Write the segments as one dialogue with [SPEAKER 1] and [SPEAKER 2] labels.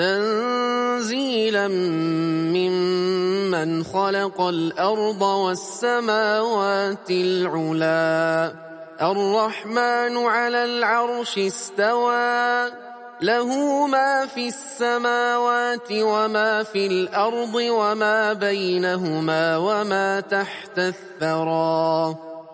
[SPEAKER 1] تنزيلا ممن خلق الأرض والسماوات العلا. الرحمن على العرش استوى. له ما في السماوات وما في الأرض وما بينهما وما تحت الثرى.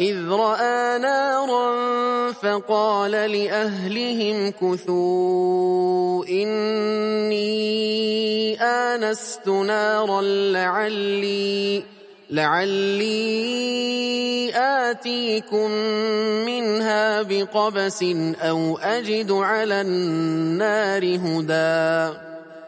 [SPEAKER 1] إذ رأى نارا فقال لأهلهم كثوا إني آنست نارا لعلي لعلي آتيكم منها بقبس أو أجد على النار هدى.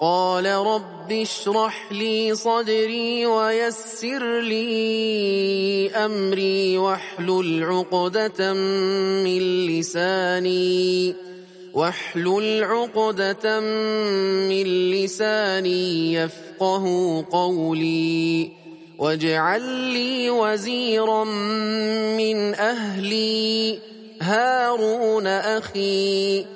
[SPEAKER 1] قال رب اشرح لي صدري ويسر لي أمري واحلل عقدة من لساني واحلل عقدة من لساني يفقه قولي واجعل لي وزيرا من أهلي هارون أخي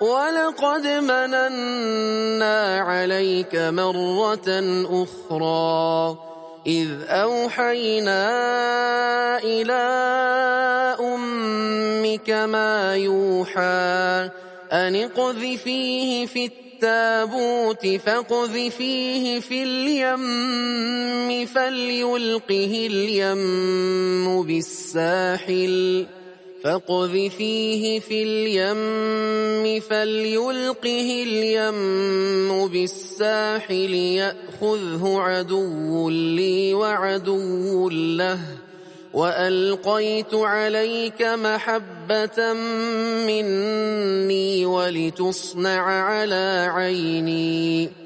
[SPEAKER 1] ولقد مننا عليك مرة أخرى إذ أوحينا إلى أمك ما يوحى أن اقذفيه في التابوت فاقذفيه في اليم فليلقه اليم بالساحل فاقذفيه في اليم فليلقه اليم بالساحل يأخذه عدو لي وعدو له وألقيت عليك محبة مني ولتصنع على عيني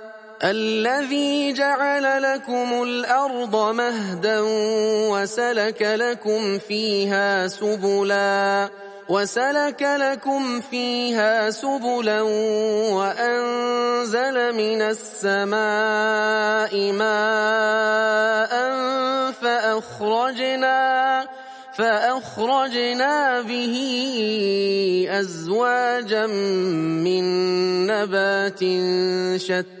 [SPEAKER 1] الذي جعل لكم الأرض مهدا وسلك لكم فيها سبلا وسلك لكم فيها سبلا وأنزل من السماء ماء فأخرجنا فأخرجنا به أزواجا من نبات شتى.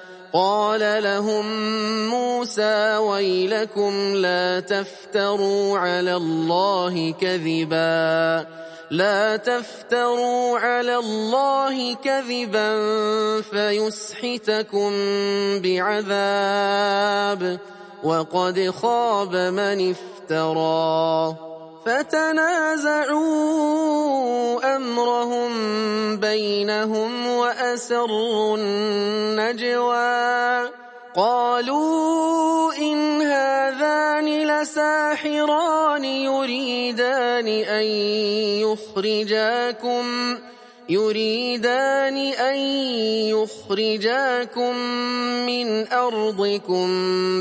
[SPEAKER 1] قال لهم موسى ويلكم لا تفتروا على الله كذبا. لا تفتروا على الله كذبا فيسحتكم بعذاب. وقد خاب من افترى. فتنازعوا أمرهم بينهم وأسروا النجوى. قالوا إن هذان لساحران يريدان أن يخرجاكم يريدان أن يخرجاكم من أرضكم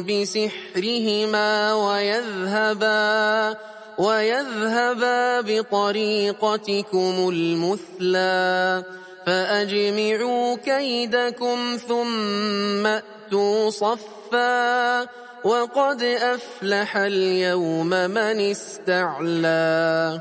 [SPEAKER 1] بسحرهما ويذهبا. ويذهبا بطريقتكم المثلى فأجمعوا كيدكم ثم أتوا صفا وقد أفلح اليوم من استعلى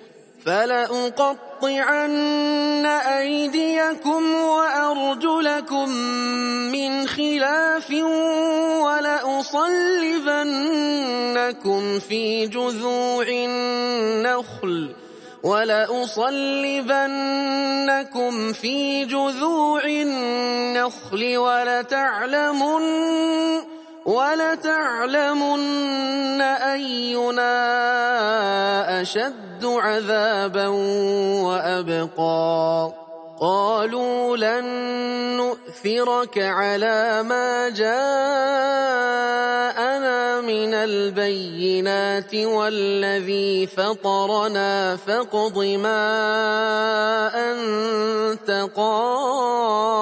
[SPEAKER 1] فلأقطعن أيديكم وأرجلكم من خلاف ولأصلبنكم في جذوع النخل ولأصلبنكم في جذوع النخل ولتعلمن ولتعلمن أينا أشد عذابا وأبقى. قالوا لن نؤثرك على ما جاءنا من البينات والذي فطرنا فاقض ما أنت قاض.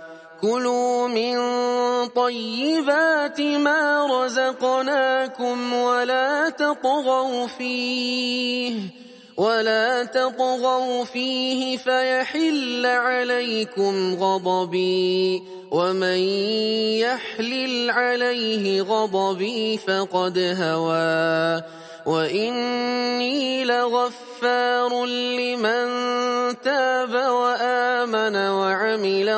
[SPEAKER 1] كلوا من طيبات ما رزقناكم ولا تطغوا فيه ولا تطغوا فيه فيحل عليكم غضبي ومن يحلل عليه غضبي فقد هوى. وإني لغفار لمن تاب وآمن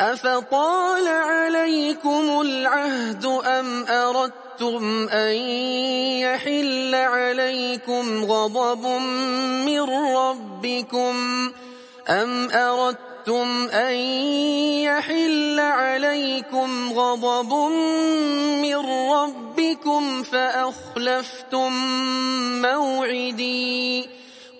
[SPEAKER 1] أفطال عليكم العهد أم أردتم أن يحل عليكم غضب من ربكم أم أردتم أن يحل عليكم غضب من ربكم فأخلفتم موعدي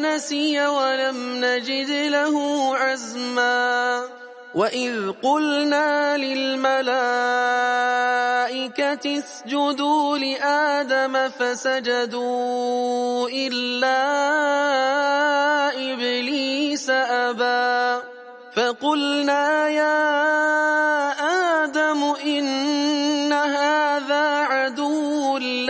[SPEAKER 1] فنسي ولم نجد له عزما. وإذ قلنا للملائكة اسجدوا لآدم فسجدوا إلا إبليس أبى. فقلنا يا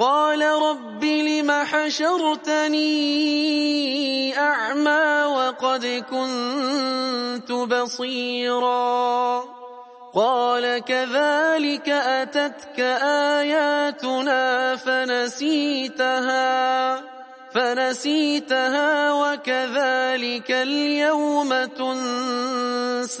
[SPEAKER 1] قال رب لم حشرتني أعمى وقد كنت بصيراً قال كذلك أتتك آياتنا فنسيتها فنسيتها وكذلك اليوم تنسى